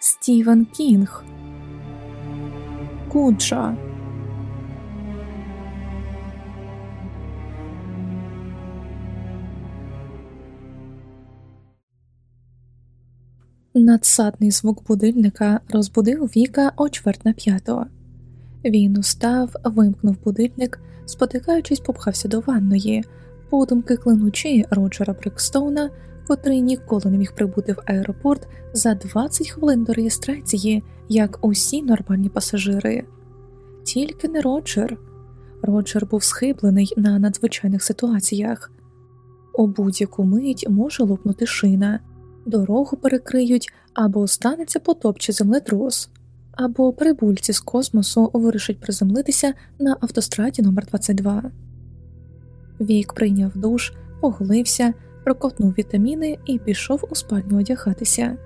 Стівен Кінг, Куджа. Надсадний звук будильника розбудив Віка о чверть на п'ятого. Він устав, вимкнув будильник, спотикаючись, попхався до ванної, подумки клинучи Роджера Брикстоуна, котрий ніколи не міг прибути в аеропорт за 20 хвилин до реєстрації, як усі нормальні пасажири. Тільки не Роджер. Роджер був схиблений на надзвичайних ситуаціях. У будь-яку мить може лопнути шина, дорогу перекриють або станеться потопче землетрус, або прибульці з космосу вирішать приземлитися на автостраді номер 22 Вік прийняв душ, поголився, проковтнув вітаміни і пішов у спальню одягатися.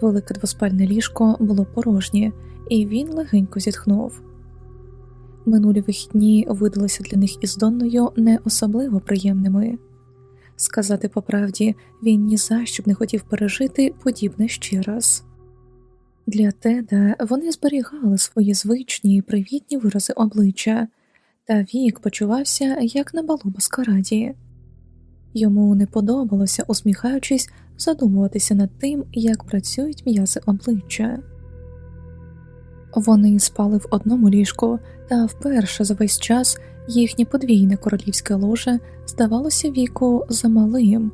Велике двоспальне ліжко було порожнє, і він легенько зітхнув. Минулі вихідні видалися для них із Донною не особливо приємними. Сказати по правді, він ні за що б не хотів пережити подібне ще раз. Для Теда вони зберігали свої звичні і привітні вирази обличчя, та вік почувався як на балу маскараді. Йому не подобалося, усміхаючись, задумуватися над тим, як працюють м'язи обличчя. Вони спали в одному ліжку, та вперше за весь час їхнє подвійне королівське ложе здавалося віку замалим.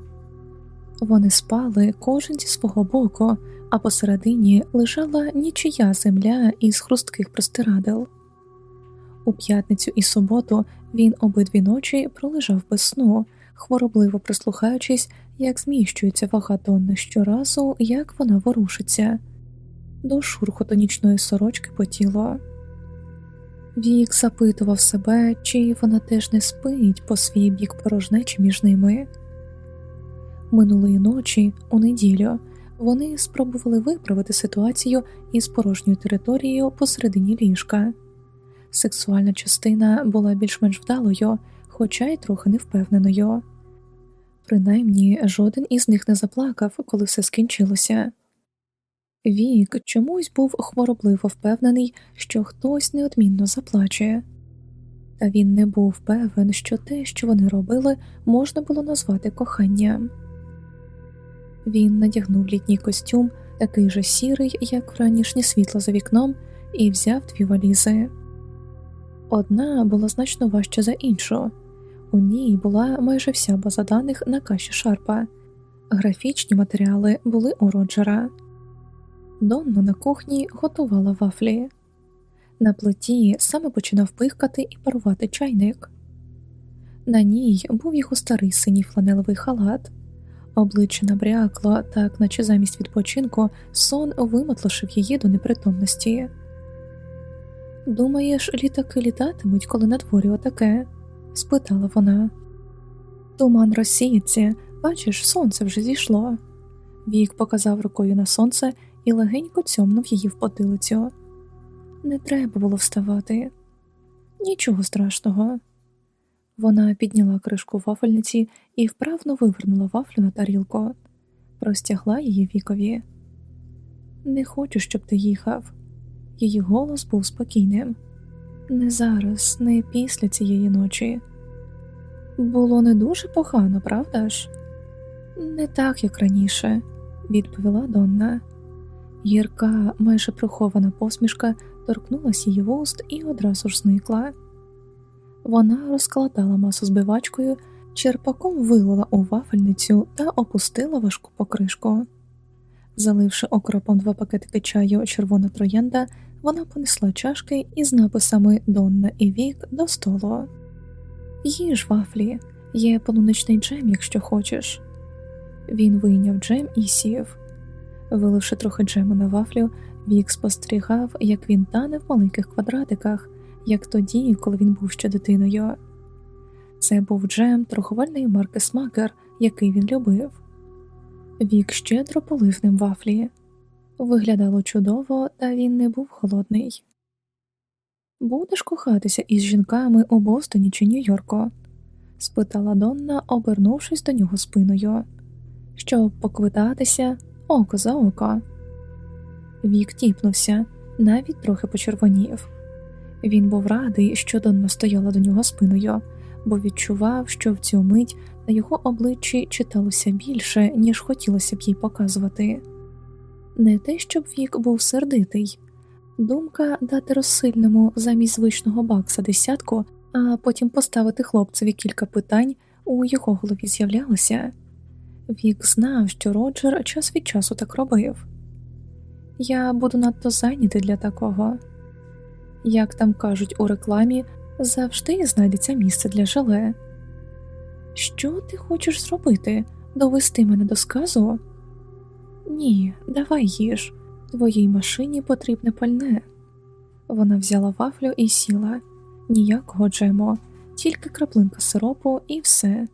Вони спали кожен зі свого боку, а посередині лежала нічия земля із хрустких простирадел. У п'ятницю і суботу він обидві ночі пролежав без сну, хворобливо прислухаючись, як зміщується вага Донни щоразу, як вона ворушиться, до шурхоту нічної сорочки по тілу. Вік запитував себе, чи вона теж не спить по свій бік порожнечі між ними. Минулої ночі, у неділю, вони спробували виправити ситуацію із порожньою територією посередині ліжка. Сексуальна частина була більш-менш вдалою, хоча й трохи невпевненою. Принаймні жоден із них не заплакав, коли все скінчилося. Вік чомусь був хворобливо впевнений, що хтось неодмінно заплаче, та він не був певен, що те, що вони робили, можна було назвати коханням. Він надягнув літній костюм, такий же сірий, як вранішнє світло за вікном, і взяв дві валізи. Одна була значно важча за іншу, у ній була майже вся база даних на каші Шарпа, графічні матеріали були у Роджера. Донна на кухні готувала вафлі. На плиті саме починав пихкати і парувати чайник. На ній був його старий синій фланелевий халат, обличчя набрякло, так наче замість відпочинку сон вимотлошив її до непритомності. Думаєш, літаки літатимуть, коли на дворі отаке? Спитала вона. Туман розсіється, бачиш, сонце вже зійшло. Вік показав рукою на сонце і легенько цьомнув її в потилицю. Не треба було вставати, нічого страшного. Вона підняла кришку вафельниці і вправно вивернула вафлю на тарілку, простягла її вікові. Не хочу, щоб ти їхав. Її голос був спокійним. Не зараз, не після цієї ночі. Було не дуже погано, правда ж? Не так, як раніше, відповіла Донна. Гірка, майже прихована посмішка торкнулася її вуст і одразу ж зникла. Вона розкладала масу збивачкою, черпаком вилила у вафельницю та опустила важку покришку. Заливши окропом два пакетики чаю червона троянда, вона понесла чашки із написами Донна і Вік до столу. Їж вафлі, є полуничний джем, якщо хочеш. Він вийняв джем і сів. Виливши трохи джему на вафлю, Вік спостерігав, як він тане в маленьких квадратиках, як тоді, коли він був ще дитиною. Це був джем торговельної марки Смакер, який він любив. Вік щедро полив ним вафлі. Виглядало чудово, та він не був холодний. Будеш кохатися із жінками у Бостоні чи Нью-Йорку? спитала Донна, обернувшись до нього спиною. Щоб поквитатися око за око. Вік тіпнувся, навіть трохи почервонів. Він був радий, що Донна стояла до нього спиною, бо відчував, що в цю мить на його обличчі читалося більше, ніж хотілося б їй показувати. Не те, щоб Вік був сердитий, думка дати розсильному замість звичного бакса десятку, а потім поставити хлопцеві кілька питань у його голові з'являлося. Вік знав, що Роджер час від часу так робив. Я буду надто зайнятий для такого. Як там кажуть у рекламі, завжди знайдеться місце для желе. Що ти хочеш зробити? Довести мене до сказу? Ні, давай їж. Твоїй машині потрібне пальне. Вона взяла вафлю і сіла ніякого джемо, тільки краплинка сиропу і все.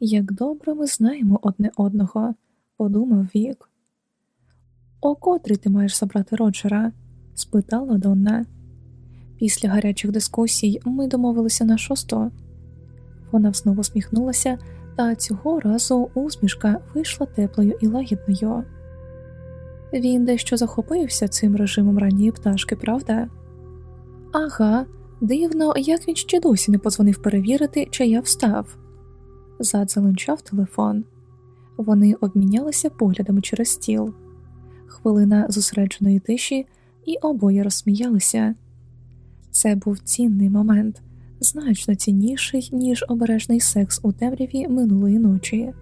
Як добре ми знаємо одне одного, подумав Вік. О котрий ти маєш забрати Роджера? спитала Донна. Після гарячих дискусій ми домовилися на шосту. Вона знову сміхнулася, та цього разу усмішка вийшла теплою і лагідною. Він дещо захопився цим режимом ранньої пташки, правда? Ага, дивно, як він ще досі не подзвонив перевірити, чи я встав. Зад залунчав телефон. Вони обмінялися поглядами через стіл. Хвилина зосередженої тиші, і обоє розсміялися. Це був цінний момент, значно цінніший, ніж обережний секс у темряві минулої ночі.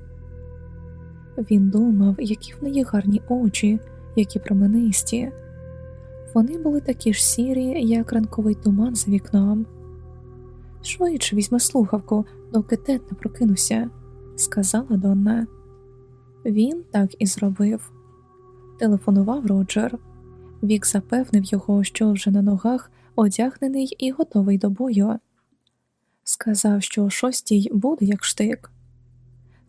Він думав, які в неї гарні очі, які променисті. Вони були такі ж сірі, як ранковий туман за вікном. Швидше візьми слухавку, доки тет не прокинувся, сказала Донна. Він так і зробив. Телефонував Роджер. Вік запевнив його, що вже на ногах одягнений і готовий до бою. Сказав, що о шостій буде як штик.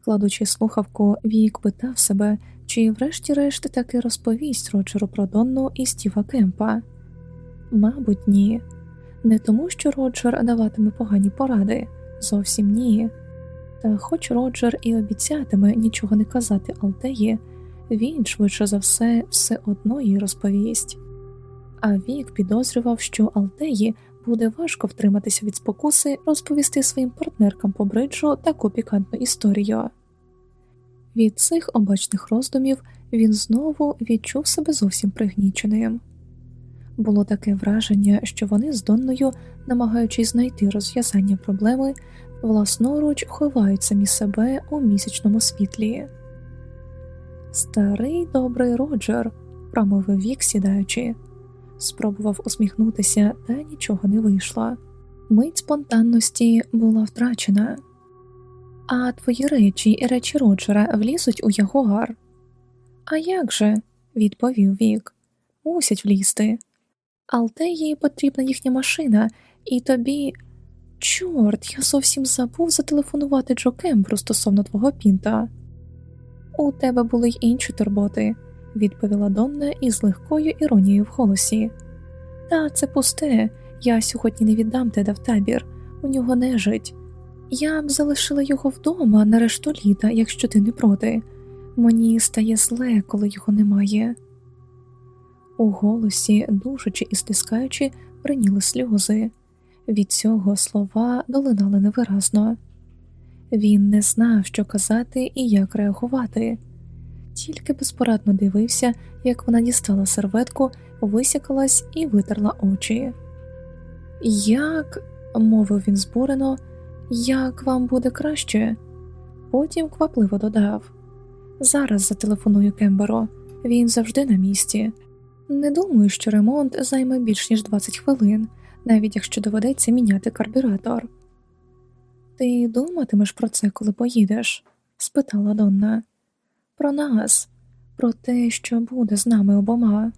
Кладучи слухавку, Вік питав себе, чи врешті-решт таки розповість Роджеру про Донну і Стіва Кемпа. Мабуть, ні. Не тому, що Роджер даватиме погані поради, зовсім ні. Та хоч Роджер і обіцятиме нічого не казати Алтеї, він швидше за все все одно їй розповість. А Вік підозрював, що Алтеї буде важко втриматися від спокуси розповісти своїм партнеркам по бриджу таку пікантну історію. Від цих обачних роздумів він знову відчув себе зовсім пригніченим. Було таке враження, що вони з Донною, намагаючись знайти розв'язання проблеми, власноруч ховають самі себе у місячному світлі. Старий добрий Роджер, промовив вік, сідаючи, спробував усміхнутися, та нічого не вийшло. Мить спонтанності була втрачена. А твої речі і речі Роджера влізуть у його. А як же? відповів Вік. Мусять влізти. Алтеї потрібна їхня машина, і тобі. Чорт, я зовсім забув зателефонувати Джо Кембру стосовно твого пінта. У тебе були й інші турботи, відповіла Донна із легкою іронією в голосі. Та це пусте, я сьогодні не віддам теда в табір, у нього нежить. Я б залишила його вдома на решту літа, якщо ти не проти. Мені стає зле, коли його немає. У голосі, душачи і стискаючи, приніли сльози. Від цього слова долинали невиразно. Він не знав, що казати і як реагувати, тільки безпорадно дивився, як вона дістала серветку, висякалась і витерла очі. Як, мовив він збурено, як вам буде краще? Потім квапливо додав Зараз зателефоную Кемберо, він завжди на місці. Не думаю, що ремонт займе більш ніж 20 хвилин, навіть якщо доведеться міняти карбюратор. Ти думатимеш про це, коли поїдеш? спитала Донна. Про нас, про те, що буде з нами обома.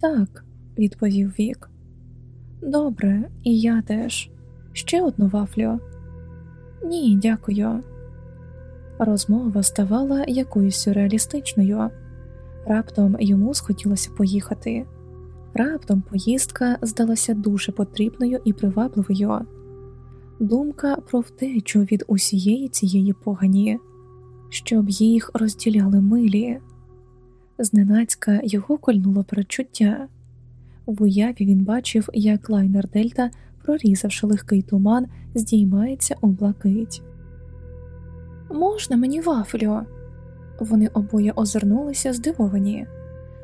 Так, відповів Вік. Добре, і я теж. Ще одну вафлю. Ні, дякую. Розмова ставала якоюсь сюрреалістичною. Раптом йому схотілося поїхати. Раптом поїздка здалася дуже потрібною і привабливою. Думка про втечу від усієї цієї погані, щоб їх розділяли милі. Зненацька його кольнуло перечуття. В уяві він бачив, як лайнер Дельта, прорізавши легкий туман, здіймається у блакить. Можна мені вафлю? Вони обоє озирнулися здивовані.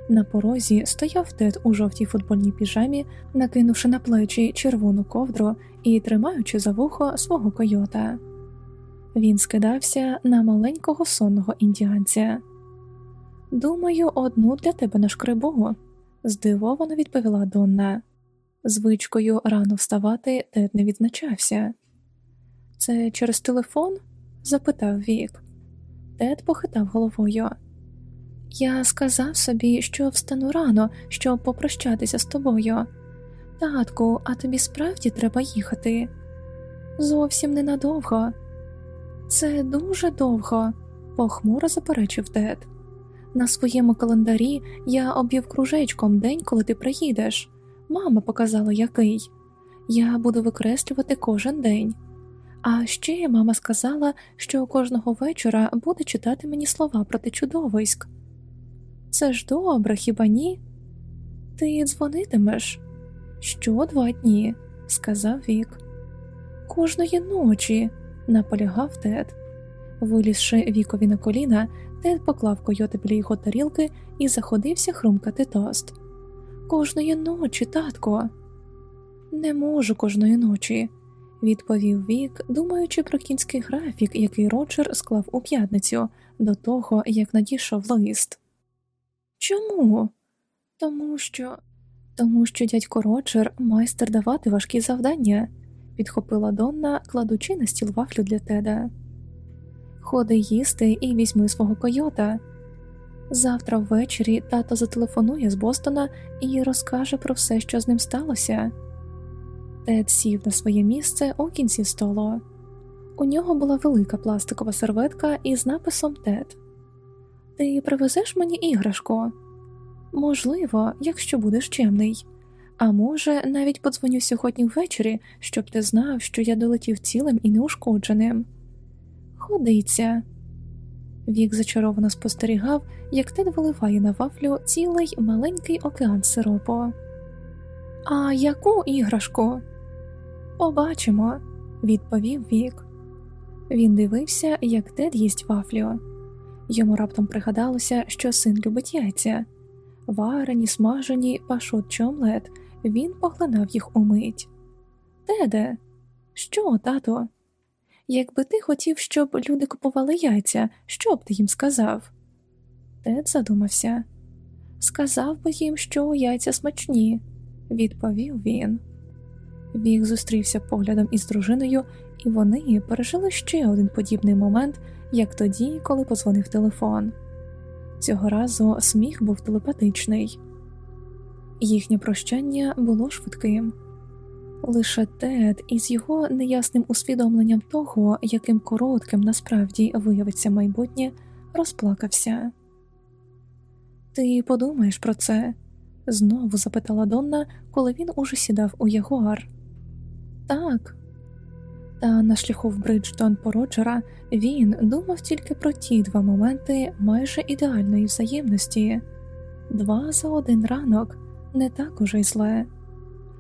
На порозі стояв тет у жовтій футбольній піжамі, накинувши на плечі червону ковдру і тримаючи за вухо свого койота. Він скидався на маленького сонного індіанця. Думаю, одну для тебе на шкребу, здивовано відповіла Донна. Звичкою рано вставати Тед не відзначався. Це через телефон? запитав Вік. Тед похитав головою. Я сказав собі, що встану рано, щоб попрощатися з тобою. Татку, а тобі справді треба їхати? Зовсім ненадовго. Це дуже довго, похмуро заперечив Тед. На своєму календарі я об'їв кружечком день, коли ти приїдеш. Мама показала який. Я буду викреслювати кожен день. А ще мама сказала, що кожного вечора буде читати мені слова проти чудовиськ. Це ж добре, хіба ні? Ти дзвонитимеш? Що два дні, сказав Вік. Кожної ночі, наполягав Тед. Вилізши вікові на коліна, Тед поклав койоти біля його тарілки і заходився хрумкати тост. Кожної ночі, татко. Не можу кожної ночі, відповів Вік, думаючи про кінський графік, який Роджер склав у п'ятницю до того, як надійшов лист. Чому? Тому що тому що дядько Роджер майстер давати важкі завдання, підхопила Донна, кладучи на стіл вафлю для теда. Ходи їсти і візьми свого койота. Завтра ввечері тато зателефонує з Бостона і розкаже про все, що з ним сталося. Тед сів на своє місце у кінці столу. У нього була велика пластикова серветка із написом Тед. Ти привезеш мені іграшку? Можливо, якщо будеш чемний. А може, навіть подзвоню сьогодні ввечері, щоб ти знав, що я долетів цілим і неушкодженим. Ходиться. Вік зачаровано спостерігав, як Тед виливає на вафлю цілий маленький океан сиропу. А яку іграшку? Побачимо, відповів Вік. Він дивився, як Тед їсть вафлю. Йому раптом пригадалося, що син любить яйця. Варені, смажені, пашот чи омлет, він поглинав їх умить. Теде, що, тато? Якби ти хотів, щоб люди купували яйця, що б ти їм сказав? Тед задумався. Сказав би їм, що яйця смачні, відповів він. Вік зустрівся поглядом із дружиною, і вони пережили ще один подібний момент, як тоді, коли позвонив телефон. Цього разу сміх був телепатичний, їхнє прощання було швидким. Лише Тед із його неясним усвідомленням того, яким коротким насправді виявиться майбутнє, розплакався. Ти подумаєш про це? знову запитала Донна, коли він уже сідав у Ягуар. Так. Та на шляху в Бриджтон по Роджера він думав тільки про ті два моменти майже ідеальної взаємності два за один ранок не так уже й зле.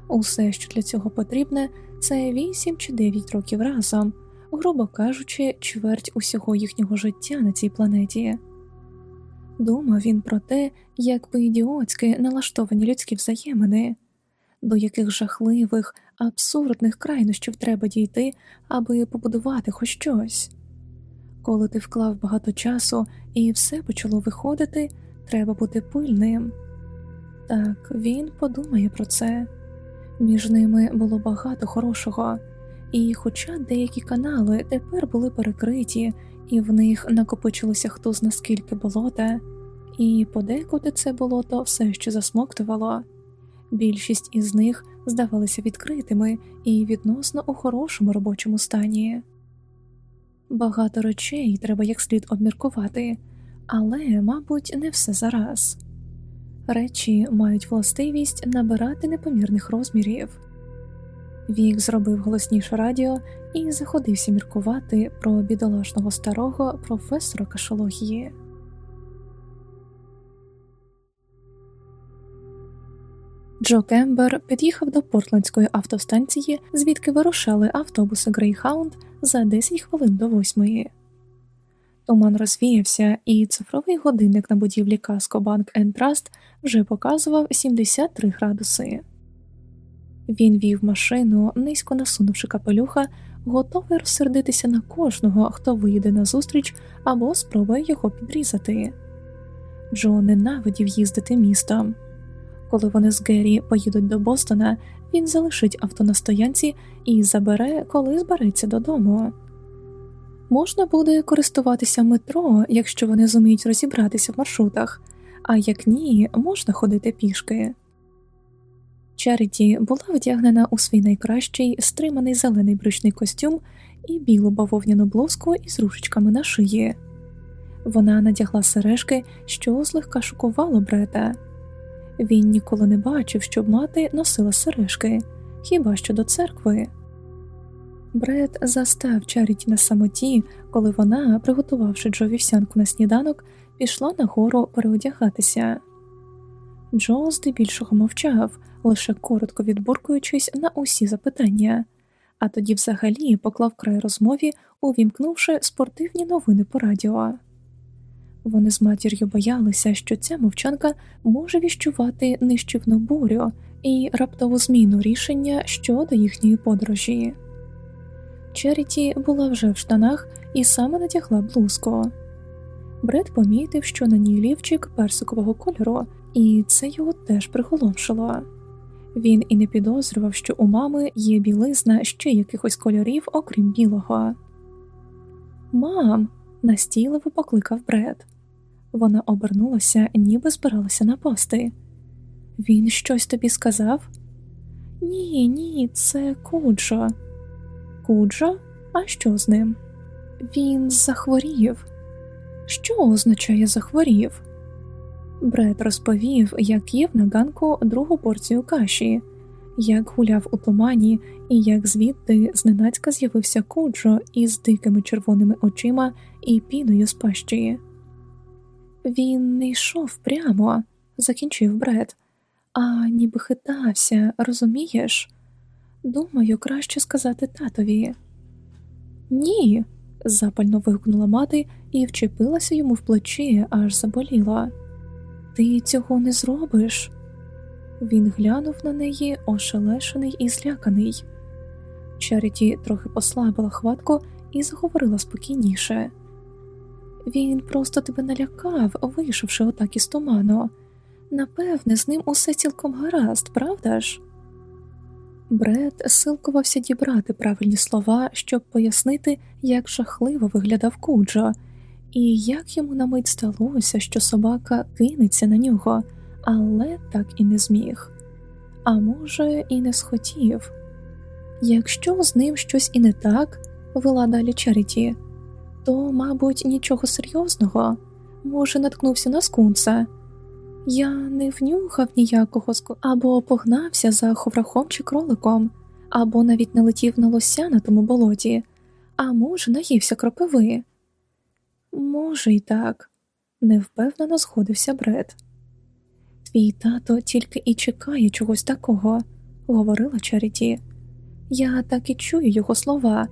Усе, що для цього потрібне, це вісім чи дев'ять років разом, грубо кажучи, чверть усього їхнього життя на цій планеті. Думав він про те, як по ідіотськи налаштовані людські взаємини, до яких жахливих, абсурдних крайнощів треба дійти, аби побудувати хоч щось. Коли ти вклав багато часу і все почало виходити, треба бути пильним. Так, він подумає про це. Між ними було багато хорошого, і, хоча деякі канали тепер були перекриті, і в них накопичилося хто зна скільки болота, і подекуди це болото все ще засмоктувало, більшість із них здавалися відкритими і відносно у хорошому робочому стані. Багато речей треба як слід обміркувати, але, мабуть, не все зараз речі мають властивість набирати непомірних розмірів. Вік зробив голосніше радіо і заходився міркувати про бідолашного старого професора кашології. Джо Кембер під'їхав до портландської автостанції, звідки вирушали автобуси Грейхаунд за 10 хвилин до восьмої. Туман розвіявся, і цифровий годинник на будівлі Каско Банк Траст вже показував 73 градуси. Він вів машину, низько насунувши капелюха, готовий розсердитися на кожного, хто вийде на зустріч або спробує його підрізати. Джо ненавидів їздити містом. Коли вони з Геррі поїдуть до Бостона, він залишить авто на стоянці і забере, коли збереться додому. Можна буде користуватися метро, якщо вони зуміють розібратися в маршрутах, а як ні, можна ходити пішки. Чаріті була вдягнена у свій найкращий стриманий зелений брючний костюм і білу бавовняну блузку із рушечками на шиї. Вона надягла сережки, що злегка шокувало Брета. Він ніколи не бачив, щоб мати носила сережки, хіба що до церкви. Бред застав Чаріті на самоті, коли вона, приготувавши Джо вівсянку на сніданок, пішла нагору переодягатися. Джо здебільшого мовчав, лише коротко відбуркуючись на усі запитання, а тоді взагалі поклав край розмові, увімкнувши спортивні новини по радіо. Вони з матір'ю боялися, що ця мовчанка може віщувати нищівну бурю і раптову зміну рішення щодо їхньої подорожі. Черіті була вже в штанах і саме надягла блузку. Бред помітив, що на ній лівчик персикового кольору, і це його теж приголомшило. Він і не підозрював, що у мами є білизна ще якихось кольорів, окрім білого. Мам, настійливо покликав Бред. Вона обернулася, ніби збиралася напасти. Він щось тобі сказав? Ні, ні, це Куджо. Куджо? А що з ним? Він захворів. Що означає захворів? Бред розповів, як їв на ганку другу порцію каші, як гуляв у тумані, і як звідти зненацька з'явився Куджо із дикими червоними очима і піною з пащі. Він не йшов прямо, закінчив Бред, а ніби хитався, розумієш? Думаю, краще сказати татові. Ні, запально вигукнула мати і вчепилася йому в плечі, аж заболіла. Ти цього не зробиш. Він глянув на неї, ошелешений і зляканий. Чаріті трохи послабила хватку і заговорила спокійніше. Він просто тебе налякав, вийшовши отак із туману. Напевне, з ним усе цілком гаразд, правда ж? Бред силкувався дібрати правильні слова, щоб пояснити, як жахливо виглядав Куджо, і як йому на мить сталося, що собака кинеться на нього, але так і не зміг, а може, і не схотів. Якщо з ним щось і не так, вела далі Чаріті, то, мабуть, нічого серйозного, може, наткнувся на скунса. Я не внюхав ніякого ску або погнався за ховрахом чи кроликом, або навіть не летів на лося на тому болоті, а може, наївся кропиви. Може, й так, невпевнено згодився Бред. Твій тато тільки і чекає чогось такого, говорила Чаріті. Я так і чую його слова.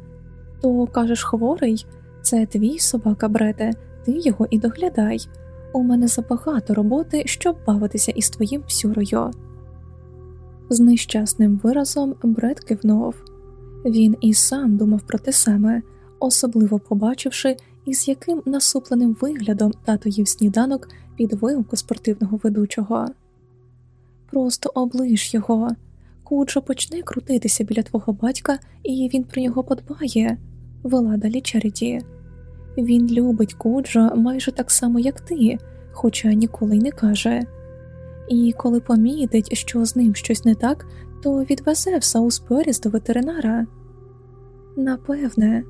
То кажеш, хворий, це твій собака, Брете, ти його і доглядай. У мене забагато роботи, щоб бавитися із твоїм псюрою. З нещасним виразом Бред кивнув. Він і сам думав про те саме, особливо побачивши, із яким насупленим виглядом тато їв сніданок під вилку спортивного ведучого. Просто оближ його, Куджо почне крутитися біля твого батька, і він про нього подбає, вела далі Чаріті. Він любить Куджо майже так само, як ти, хоча ніколи й не каже. І коли помітить, що з ним щось не так, то відвезе в Саусперіс до ветеринара. Напевне,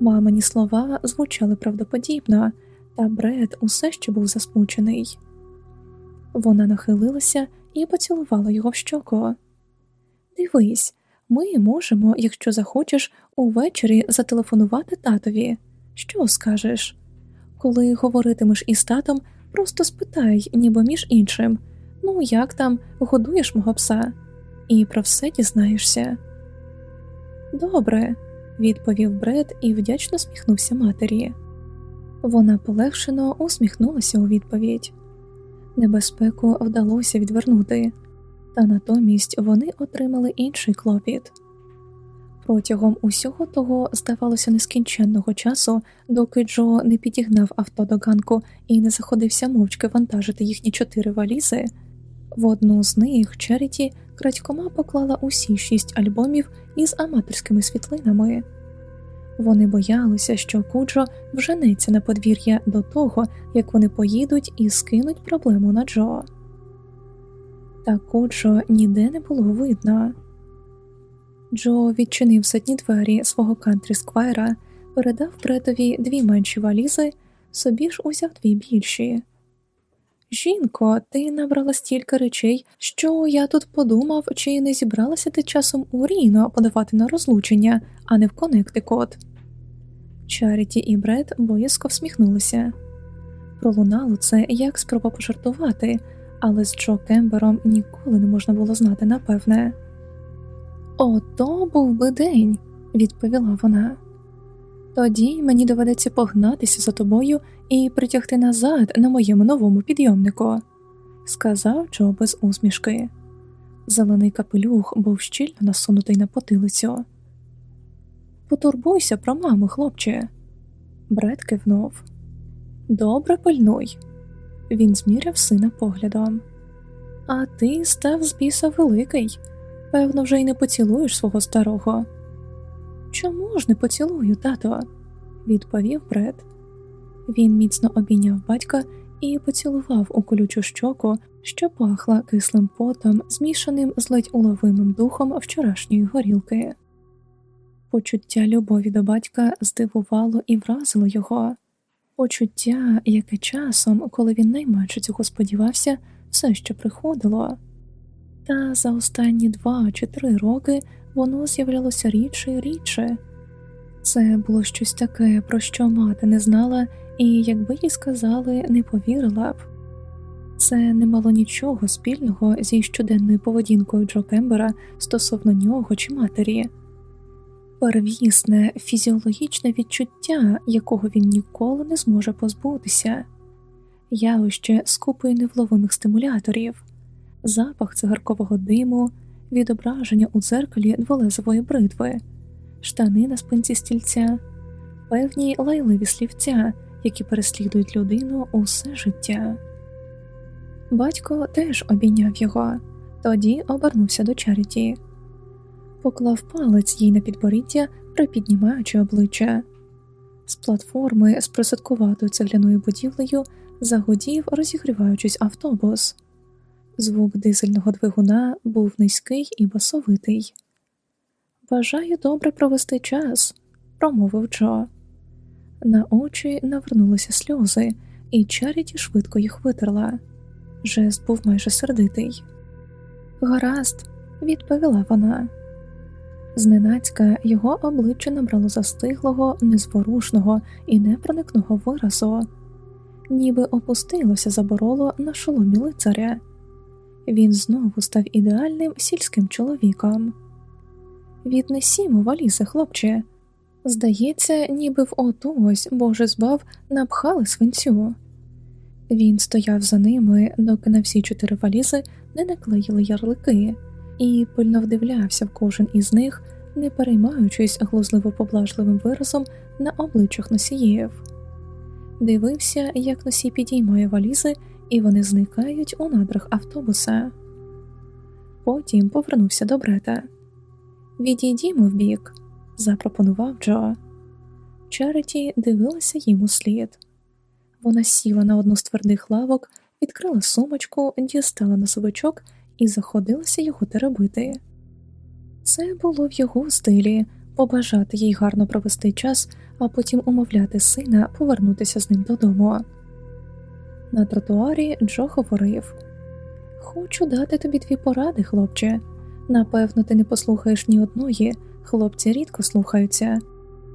мамині слова звучали правдоподібно, та Бред усе ще був засмучений. Вона нахилилася і поцілувала його в щоку. Дивись, ми можемо, якщо захочеш, увечері зателефонувати татові. Що скажеш? Коли говоритимеш із татом, просто спитай, ніби між іншим Ну, як там, годуєш мого пса, і про все дізнаєшся. Добре, відповів Бред і вдячно сміхнувся матері. Вона полегшено усміхнулася у відповідь. Небезпеку вдалося відвернути, та натомість вони отримали інший клопіт. Протягом усього того, здавалося, нескінченного часу, доки Джо не підігнав авто до ганку і не заходився мовчки вантажити їхні чотири валізи, в одну з них Черіті крадькома поклала усі шість альбомів із аматорськими світлинами. Вони боялися, що Куджо вженеться на подвір'я до того, як вони поїдуть і скинуть проблему на Джо. Та Куджо ніде не було видно. Джо відчинив задні двері свого кантрі сквайра, передав бретові дві менші валізи, собі ж узяв дві більші. Жінко, ти набрала стільки речей, що я тут подумав, чи не зібралася ти часом у Ріно подавати на розлучення, а не в Коннектикот. Чаріті і Бред боязко всміхнулися. Пролунало це як спроба пожартувати, але з Джо Кембером ніколи не можна було знати напевне. Ото був би день, відповіла вона. Тоді мені доведеться погнатися за тобою і притягти назад на моєму новому підйомнику, сказав Джо без усмішки. Зелений капелюх був щільно насунутий на потилицю. Потурбуйся про маму, хлопче. Бред кивнув. Добре пильнуй. Він зміряв сина поглядом. А ти став з біса великий. Певно, вже й не поцілуєш свого старого. Чому ж не поцілую, тато? відповів Бред. Він міцно обійняв батька і поцілував у колючу щоку, що пахла кислим потом, змішаним з ледь уловимим духом вчорашньої горілки. Почуття любові до батька здивувало і вразило його, почуття, яке часом, коли він найменше цього сподівався, все ще приходило. Та за останні два чи три роки воно з'являлося рідше і рідше. Це було щось таке, про що мати не знала, і, якби їй сказали, не повірила б. Це не мало нічого спільного зі щоденною поведінкою Джо Кембера стосовно нього чи матері, первісне фізіологічне відчуття, якого він ніколи не зможе позбутися, явище з купою невловимих стимуляторів запах цигаркового диму, відображення у дзеркалі дволезової бритви, штани на спинці стільця, певні лайливі слівця, які переслідують людину усе життя. Батько теж обійняв його, тоді обернувся до Чаріті, поклав палець їй на підборіддя, припіднімаючи обличчя. З платформи з присадкуватою цегляною будівлею загодів, розігріваючись автобус. Звук дизельного двигуна був низький і басовитий. Бажаю добре провести час, промовив Джо. На очі навернулися сльози, і Чаріті швидко їх витерла. Жест був майже сердитий. Гаразд, відповіла вона. Зненацька його обличчя набрало застиглого, незворушного і непроникного виразу, ніби опустилося забороло на шоломі лицаря він знову став ідеальним сільським чоловіком. Віднесімо валізи, хлопче. Здається, ніби в оту боже збав напхали свинцю. Він стояв за ними, доки на всі чотири валізи не наклеїли ярлики, і пильно вдивлявся в кожен із них, не переймаючись глузливо поблажливим виразом на обличчях носіїв. Дивився, як носій підіймає валізи і вони зникають у надрах автобуса. Потім повернувся до брета. Відійдімо вбік, запропонував Джо. Чаріті дивилася йому слід. Вона сіла на одну з твердих лавок, відкрила сумочку, дістала носовичок і заходилася його теребити. Це було в його стилі побажати їй гарно провести час, а потім умовляти сина повернутися з ним додому. На тротуарі Джо говорив Хочу дати тобі дві поради, хлопче. Напевно, ти не послухаєш ні одної, хлопці рідко слухаються,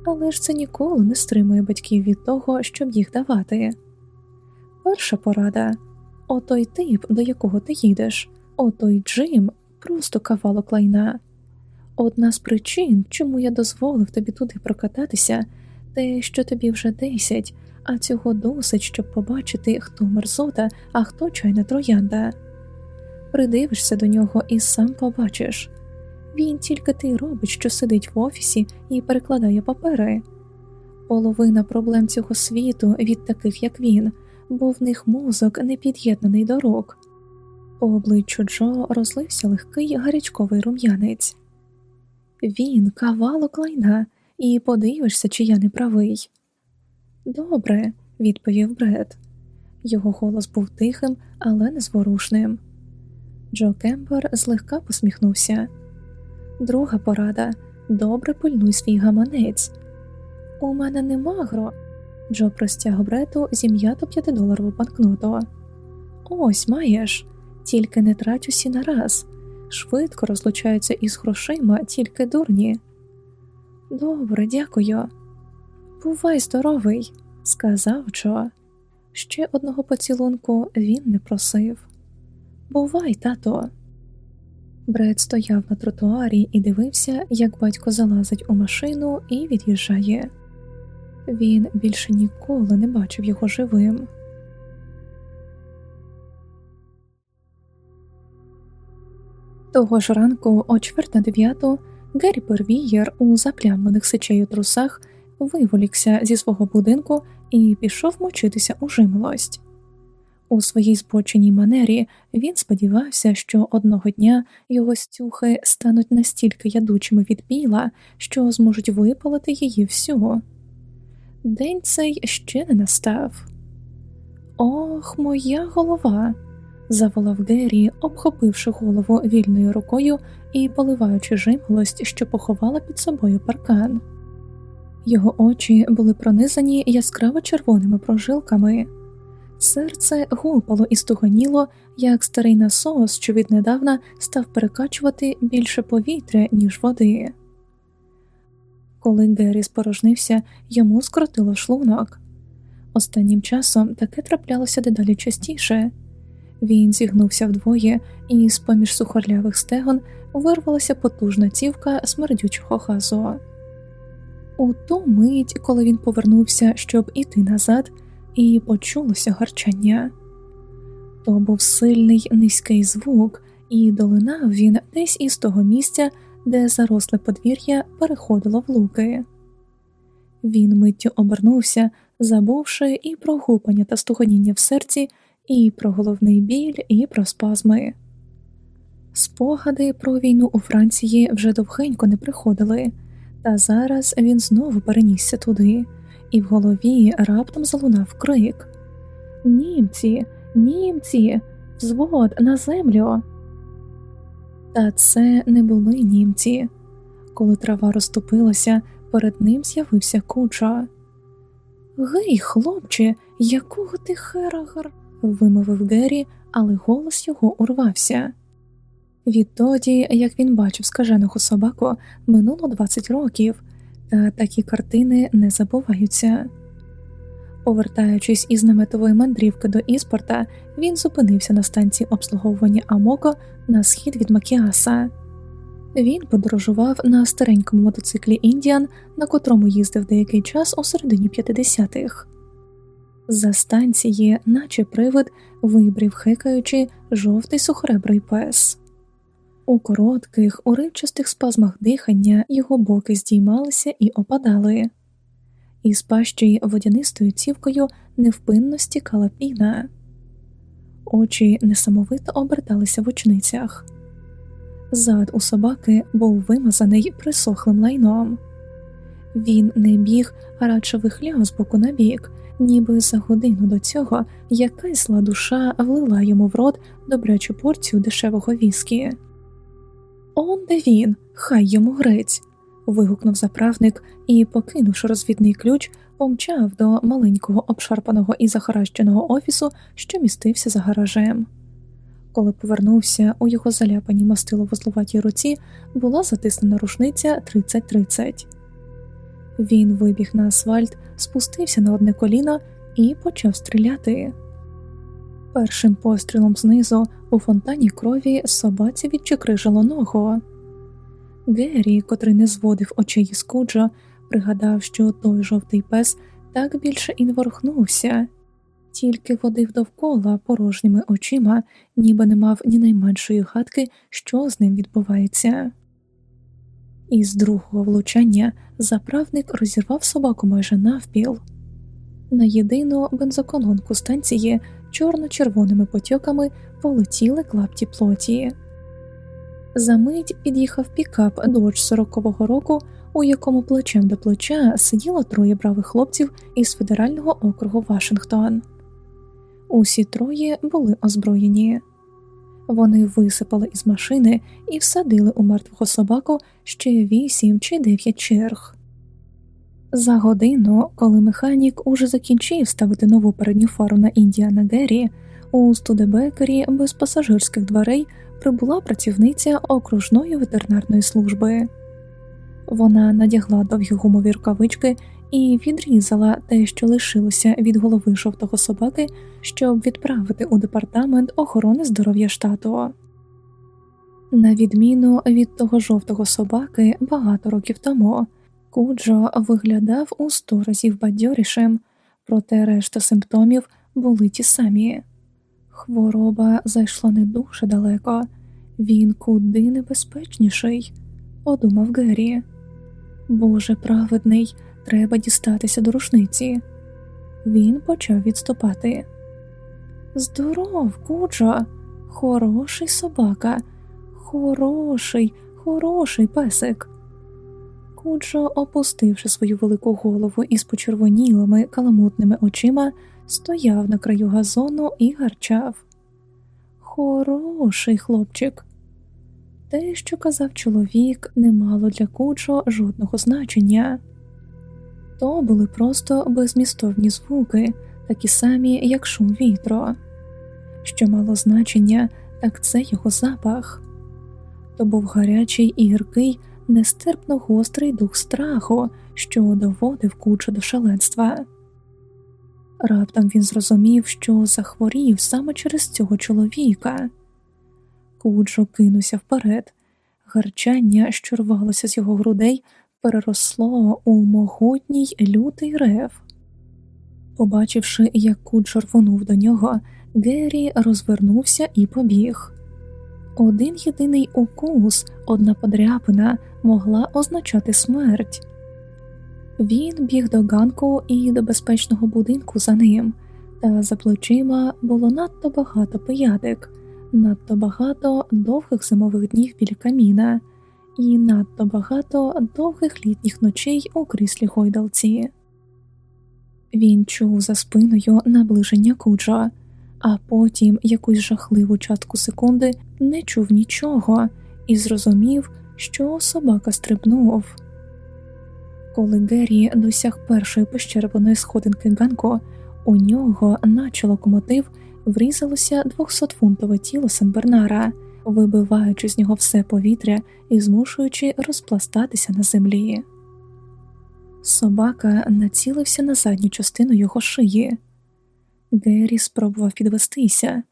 але ж це ніколи не стримує батьків від того, щоб їх давати. Перша порада Отой тип, до якого ти їдеш, отой Джим просто кавалок лайна. Одна з причин, чому я дозволив тобі туди прокататися, те, що тобі вже десять, а цього досить, щоб побачити, хто мерзота, а хто чайна троянда. Придивишся до нього і сам побачиш. Він тільки ти робить, що сидить в офісі і перекладає папери. Половина проблем цього світу від таких, як він, бо в них мозок не під'єднаний до рук. По обличчю Джо розлився легкий гарячковий рум'янець. Він кавалок лайна, і подивишся, чи я не правий. Добре, відповів Бред. Його голос був тихим, але незворушним. Джо Кембер злегка посміхнувся. Друга порада добре пильнуй свій гаманець. У мене нема гро. Джо простяг брету зім'яту п'ятидоларову банкноту. Ось маєш, тільки не трать усі нараз. Швидко розлучаються із грошима тільки дурні. Добре, дякую. Бувай здоровий, сказав Джо. Ще одного поцілунку він не просив. Бувай, тато. Бред стояв на тротуарі і дивився, як батько залазить у машину і від'їжджає. Він більше ніколи не бачив його живим. Того ж ранку, о чверть на дев'яту, Геррі Первієр у заплямлених сечею трусах виволікся зі свого будинку і пішов мочитися у жимолость. У своїй збоченій манері він сподівався, що одного дня його стюхи стануть настільки ядучими від біла, що зможуть випалити її всю. День цей ще не настав. Ох, моя голова. заволав Геррі, обхопивши голову вільною рукою і поливаючи жимолость, що поховала під собою паркан. Його очі були пронизані яскраво червоними прожилками. Серце гупало і стуганіло, як старий насос, що віднедавна став перекачувати більше повітря, ніж води. Коли Геррі спорожнився, йому скрутило шлунок. Останнім часом таке траплялося дедалі частіше. Він зігнувся вдвоє, і з поміж сухорлявих стегон вирвалася потужна цівка смердючого газу. У ту мить, коли він повернувся, щоб іти назад і почулося гарчання. То був сильний низький звук, і долинав він десь із того місця, де заросле подвір'я переходило в луки. Він миттю обернувся, забувши і про гупання та стуганіння в серці, і про головний біль, і про спазми. Спогади про війну у Франції вже довгенько не приходили, та зараз він знову перенісся туди і в голові раптом залунав крик Німці, німці, взвод на землю. Та це не були німці. Коли трава розступилася, перед ним з'явився куча. Гей, хлопче, якого ти херагар? вимовив Геррі, але голос його урвався. Відтоді, як він бачив скаженого собаку, минуло 20 років, та такі картини не забуваються. Повертаючись із наметової мандрівки до іспорта, він зупинився на станції обслуговування Амоко на схід від Макіаса. Він подорожував на старенькому мотоциклі Індіан, на котрому їздив деякий час у середині 50-х. За станції, наче привид, вибрів хекаючи жовтий сухоребрий пес. У коротких, уривчастих спазмах дихання його боки здіймалися і опадали, із пащі водянистою цівкою невпинно стікала піна, очі несамовито оберталися в очницях. Зад у собаки був вимазаний присохлим лайном. Він не біг, а радше вихляв з боку на бік, ніби за годину до цього якась зла душа влила йому в рот добрячу порцію дешевого віскі. Он де він, хай йому грець. вигукнув заправник і, покинувши розвідний ключ, помчав до маленького обшарпаного і захаращеного офісу, що містився за гаражем. Коли повернувся, у його заляпаній мастило-вузлуватій руці була затиснена рушниця 30-30. Він вибіг на асфальт, спустився на одне коліно і почав стріляти. Першим пострілом знизу у фонтані крові собаці відчекрижило ногу. Геррі, котрий не зводив очей з Куджо, пригадав, що той жовтий пес так більше і не ворухнувся, тільки водив довкола порожніми очима, ніби не мав ні найменшої гадки, що з ним відбувається. Із другого влучання заправник розірвав собаку майже навпіл. На єдину бензоколонку станції чорно-червоними потьоками полетіли клапті плоті. Замить під'їхав пікап додж 40-го року, у якому плечем до плеча сиділо троє бравих хлопців із федерального округу Вашингтон. Усі троє були озброєні. Вони висипали із машини і всадили у мертвого собаку ще вісім чи дев'ять черг. За годину, коли механік уже закінчив ставити нову передню фару на Індіана Геррі, у Студебекері без пасажирських дверей прибула працівниця окружної ветеринарної служби. Вона надягла довгі гумові рукавички і відрізала те, що лишилося від голови жовтого собаки, щоб відправити у департамент охорони здоров'я штату. На відміну від того жовтого собаки багато років тому. Куджо виглядав у сто разів бадьорішим, проте решта симптомів були ті самі. Хвороба зайшла не дуже далеко, він куди небезпечніший, подумав Геррі. Боже праведний, треба дістатися до рушниці. Він почав відступати. Здоров, Куджо, хороший собака, хороший, хороший песик. Куджо, опустивши свою велику голову із почервонілими каламутними очима, стояв на краю газону і гарчав. Хороший хлопчик. Те, що казав чоловік, не мало для Куджо жодного значення. То були просто безмістовні звуки, такі самі, як шум вітру. Що мало значення, так це його запах. То був гарячий і гіркий нестерпно гострий дух страху, що доводив кучу до шаленства. Раптом він зрозумів, що захворів саме через цього чоловіка. Куджо кинувся вперед, гарчання, що рвалося з його грудей, переросло у могутній лютий рев. Побачивши, як Куджо рвонув до нього, Геррі розвернувся і побіг. Один єдиний укус, одна подряпина могла означати смерть. Він біг до ганку і до безпечного будинку за ним, та за плечима було надто багато пиядик, надто багато довгих зимових днів біля каміна, і надто багато довгих літніх ночей у кріслі гойдалці. Він чув за спиною наближення куджа а потім якусь жахливу частку секунди не чув нічого і зрозумів, що собака стрибнув. Коли Геррі досяг першої пощербаної сходинки Ганко, у нього, наче локомотив, врізалося 200-фунтове тіло Сенбернара, вибиваючи з нього все повітря і змушуючи розпластатися на землі. Собака націлився на задню частину його шиї. Геррі спробував підвестися.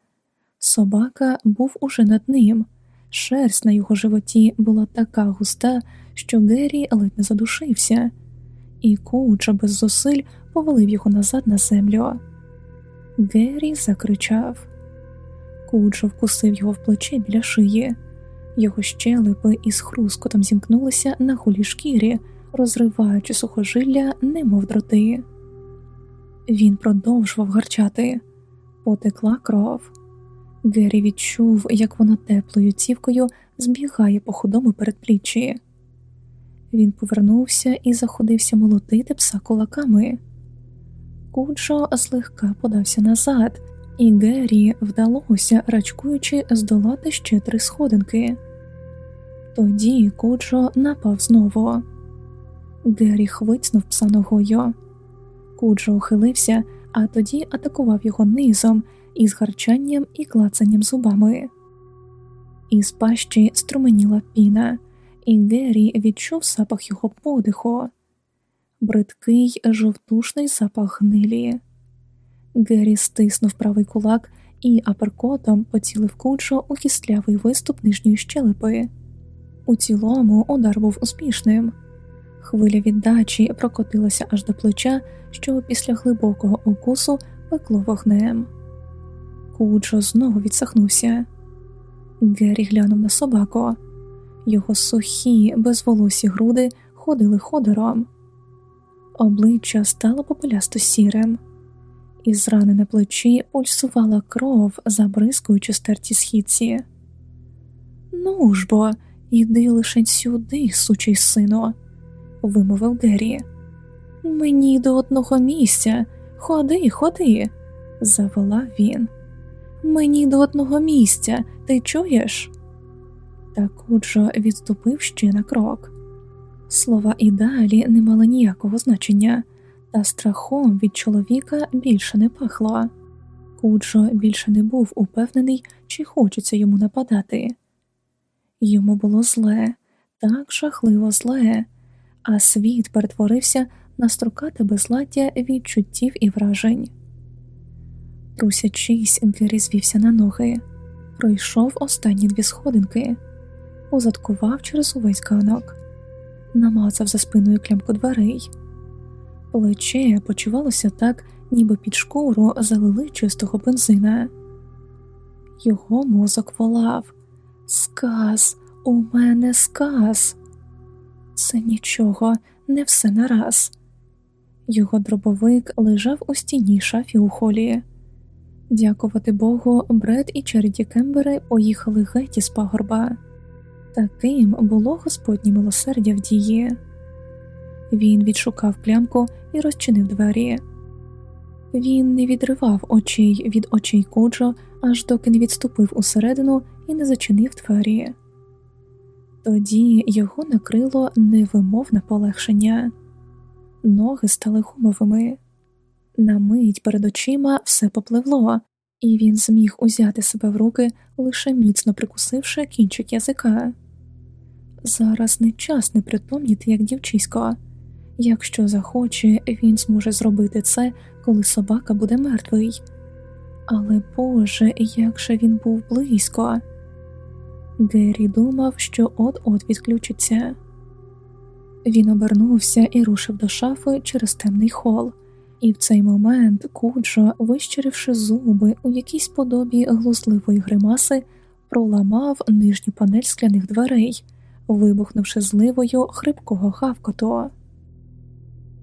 Собака був уже над ним, шерсть на його животі була така густа, що Геррі ледь не задушився, і коуча без зусиль повалив його назад на землю. Геррі закричав. Куджо вкусив його в плече біля шиї, його щелепи із хрускотом зімкнулися на голій шкірі, розриваючи сухожилля, немов дроти. Він продовжував гарчати, потекла кров. Геррі відчув, як вона теплою цівкою збігає по худому передпліччі. Він повернувся і заходився молотити пса кулаками. Куджо злегка подався назад, і Геррі вдалося, рачкуючи, здолати ще три сходинки. Тоді Куджо напав знову. Геррі хвицнув пса ногою. Куджо ухилився, а тоді атакував його низом із гарчанням і клацанням зубами. Із пащі струменіла піна, і Геррі відчув запах його подиху, бридкий жовтушний запах гнилі. Геррі стиснув правий кулак і аперкотом поцілив кучо у кістлявий виступ нижньої щелепи. У цілому удар був успішним. Хвиля віддачі прокотилася аж до плеча, що після глибокого укусу пекло вогнем. Куджо знову відсахнувся. Геррі глянув на собаку. Його сухі, безволосі груди ходили ходором, обличчя стало попелясто сірим, із рани на плечі пульсувала кров, забризкуючи стерті східці. Ну ж бо, іди лише сюди, сучий сину, вимовив Геррі. Мені до одного місця. Ходи, ходи, заволав він. Мені до одного місця, ти чуєш? Та Куджо відступив ще на крок. Слова і далі не мали ніякого значення, та страхом від чоловіка більше не пахло. Куджо більше не був упевнений, чи хочеться йому нападати. Йому було зле, так жахливо зле, а світ перетворився на строкате безладдя відчуттів і вражень. Трусячись, Гері звівся на ноги, пройшов останні дві сходинки, узадкував через увесь ганок, намацав за спиною клямку дверей. Плече почувалося так, ніби під шкуру залили чистого бензина. Його мозок волав Сказ, у мене сказ. Це нічого, не все нараз. Його дробовик лежав у стіні шафі у холі. Дякувати Богу, Бред і Череді Кембери поїхали геть із пагорба. Таким було Господнє милосердя в дії. Він відшукав плямку і розчинив двері. Він не відривав очей від очей Куджо, аж доки не відступив усередину і не зачинив двері. Тоді його накрило невимовне полегшення, ноги стали гумовими. На мить перед очима все попливло, і він зміг узяти себе в руки, лише міцно прикусивши кінчик язика. Зараз не час не притомніти, як дівчисько. Якщо захоче, він зможе зробити це, коли собака буде мертвий. Але Боже, як же він був близько. Геррі думав, що от-от відключиться. Він обернувся і рушив до шафи через темний хол, і в цей момент Куджо, вищиривши зуби у якійсь подобі глузливої гримаси, проламав нижню панель скляних дверей, вибухнувши зливою хрипкого гавкоту.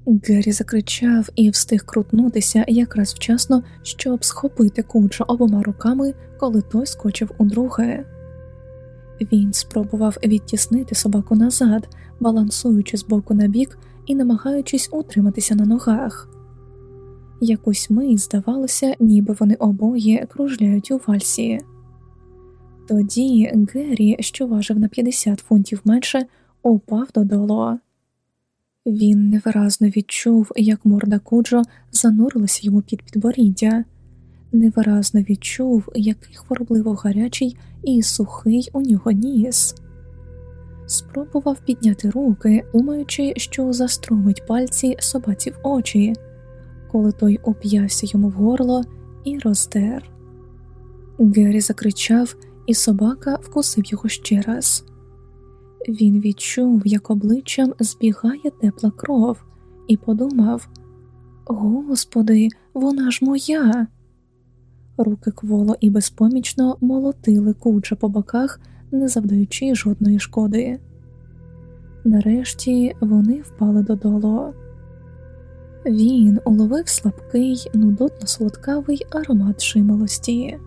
Геррі закричав і встиг крутнутися якраз вчасно, щоб схопити Куджо обома руками, коли той скочив у друге. Він спробував відтіснити собаку назад, балансуючи з боку на бік і намагаючись утриматися на ногах. Якусь мить здавалося, ніби вони обоє кружляють у вальсі. Тоді Геррі, що важив на 50 фунтів менше, упав додолу. Він невиразно відчув, як морда Куджо занурилася йому під підборіддя, невиразно відчув, який хворобливо гарячий і сухий у нього ніс. Спробував підняти руки, думаючи, що заструмить пальці собаці в очі, коли той уп'явся йому в горло і роздер. Геррі закричав, і собака вкусив його ще раз. Він відчув, як обличчям збігає тепла кров, і подумав: Господи, вона ж моя. Руки кволо і безпомічно молотили куча по боках, не завдаючи жодної шкоди. Нарешті вони впали додолу. Він уловив слабкий, нудотно солодкавий аромат шимолості.